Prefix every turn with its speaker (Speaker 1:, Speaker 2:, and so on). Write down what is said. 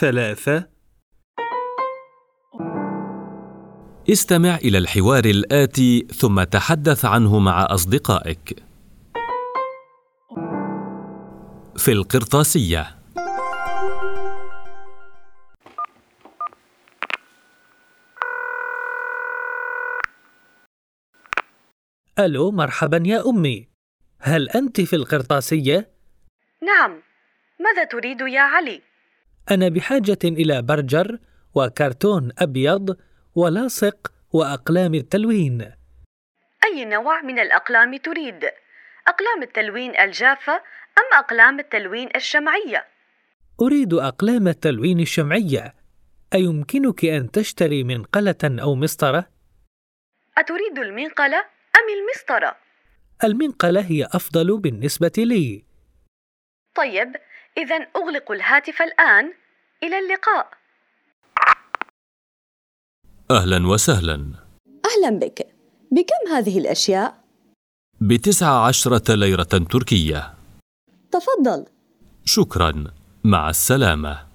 Speaker 1: ثلاثة.
Speaker 2: استمع إلى الحوار الآتي ثم تحدث عنه مع أصدقائك. في القرطاسية.
Speaker 1: ألو مرحبا يا أمي. هل أنت في القرطاسية؟
Speaker 3: نعم. ماذا تريد يا علي؟
Speaker 1: أنا بحاجة إلى برجر وكرتون أبيض ولاصق وأقلام التلوين.
Speaker 3: أي نوع من الأقلام تريد؟ أقلام التلوين الجافة أم أقلام التلوين الشمعية؟
Speaker 1: أريد أقلام التلوين الشمعية. أيمكنك أن تشتري منقلة أو مسطرة؟
Speaker 3: أتريد المنقلة أم المسطرة؟
Speaker 1: المنقلة هي أفضل بالنسبة لي.
Speaker 3: طيب اذا أغلق الهاتف الآن. إلى اللقاء.
Speaker 2: أهلا وسهلا.
Speaker 4: أهلا بك. بكم هذه الأشياء؟
Speaker 2: بتسعة عشرة ليرة تركية.
Speaker 4: تفضل.
Speaker 2: شكرا. مع السلامة.